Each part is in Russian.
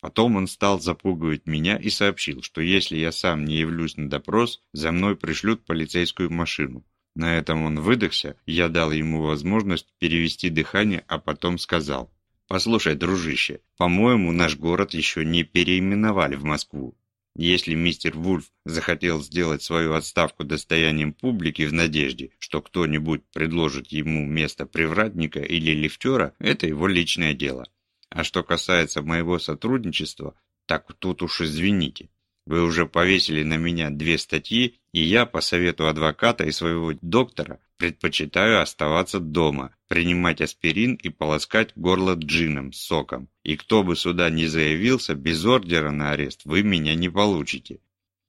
Потом он стал запугивать меня и сообщил, что если я сам не явлюсь на допрос, за мной пришлют полицейскую машину. На этом он выдохся, я дал ему возможность перевести дыхание, а потом сказал. «Послушай, дружище, по-моему, наш город еще не переименовали в Москву. Если мистер Вульф захотел сделать свою отставку достоянием публики в надежде, что кто-нибудь предложит ему место привратника или лифтера, это его личное дело. А что касается моего сотрудничества, так тут уж извините. Вы уже повесили на меня две статьи, и я, по совету адвоката и своего доктора, предпочитаю оставаться дома, принимать аспирин и полоскать горло джином соком. И кто бы сюда не заявился, без ордера на арест вы меня не получите.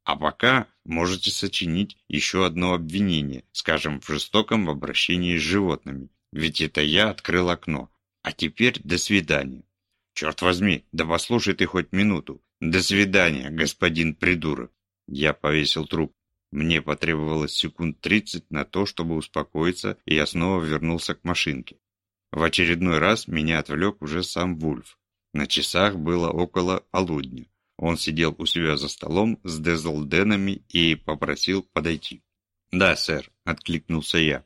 А пока можете сочинить еще одно обвинение, скажем, в жестоком обращении с животными. Ведь это я открыл окно. А теперь до свидания. Черт возьми, да послушай ты хоть минуту. До свидания, господин придурок. Я повесил труп. Мне потребовалось секунд тридцать на то, чтобы успокоиться, и я снова вернулся к машинке. В очередной раз меня отвлек уже сам Вульф. На часах было около полудня. Он сидел у себя за столом с Дезлденами и попросил подойти. «Да, сэр», — откликнулся я.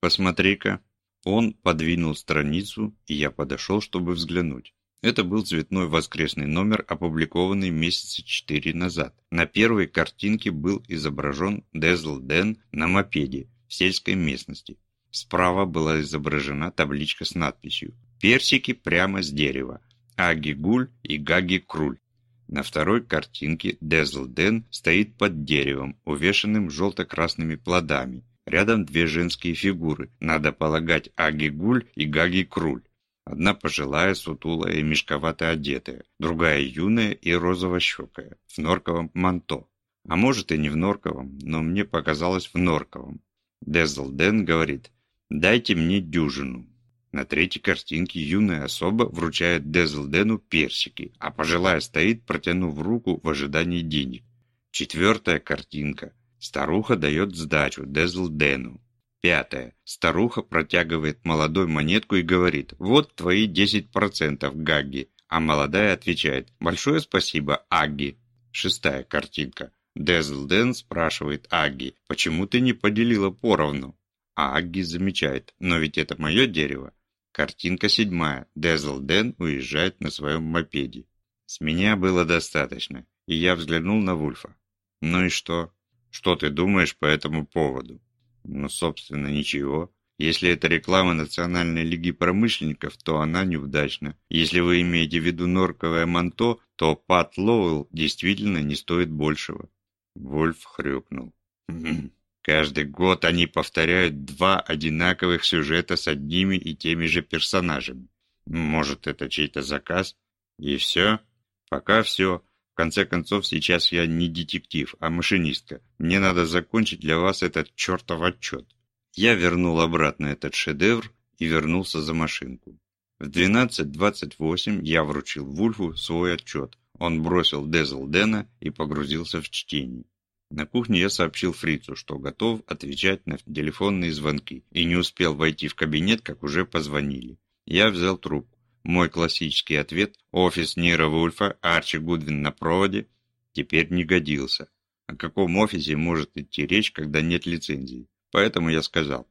«Посмотри-ка». Он подвинул страницу, и я подошел, чтобы взглянуть. Это был цветной воскресный номер, опубликованный месяца четыре назад. На первой картинке был изображен Дезл Дэн на мопеде в сельской местности. Справа была изображена табличка с надписью «Персики прямо с дерева. Аги Гуль и Гаги Круль». На второй картинке Дезл Дэн стоит под деревом, увешанным желто-красными плодами. Рядом две женские фигуры, надо полагать Аги Гуль и Гаги Круль. Одна пожилая, сутулая и мешковато одетая, другая юная и розово-щекая, в норковом манто. А может и не в норковом, но мне показалось в норковом. Дезл Дэн говорит, дайте мне дюжину. На третьей картинке юная особа вручает Дезл Дэну персики, а пожилая стоит, протянув руку в ожидании денег. Четвертая картинка. Старуха дает сдачу Дезл Дэну. Пятое. Старуха протягивает молодой монетку и говорит «Вот твои 10%, Гагги». А молодая отвечает «Большое спасибо, Агги». Шестая картинка. Дезл Дэн спрашивает Агги «Почему ты не поделила поровну?» А Агги замечает «Но ведь это мое дерево». Картинка седьмая. Дезл Дэн уезжает на своем мопеде. С меня было достаточно, и я взглянул на Вульфа. «Ну и что? Что ты думаешь по этому поводу?» Ну, собственно, ничего. Если это реклама Национальной лиги промышленников, то она неудачна. Если вы имеете в виду норковое манто, то Пат Лоуэлл действительно не стоит большего. Вольф хрюкнул. Каждый год они повторяют два одинаковых сюжета с одними и теми же персонажами. Может, это чей-то заказ? И все? Пока все. Конце концов, сейчас я не детектив, а машинистка. Мне надо закончить для вас этот чертов отчет. Я вернул обратно этот шедевр и вернулся за машинку. В 12.28 я вручил Вульфу свой отчет. Он бросил Дезл Дэна и погрузился в чтение. На кухне я сообщил Фрицу, что готов отвечать на телефонные звонки, и не успел войти в кабинет, как уже позвонили. Я взял трубку. Мой классический ответ «Офис Нира Вульфа, Арчи Гудвин на проводе» теперь не годился. О каком офисе может идти речь, когда нет лицензии? Поэтому я сказал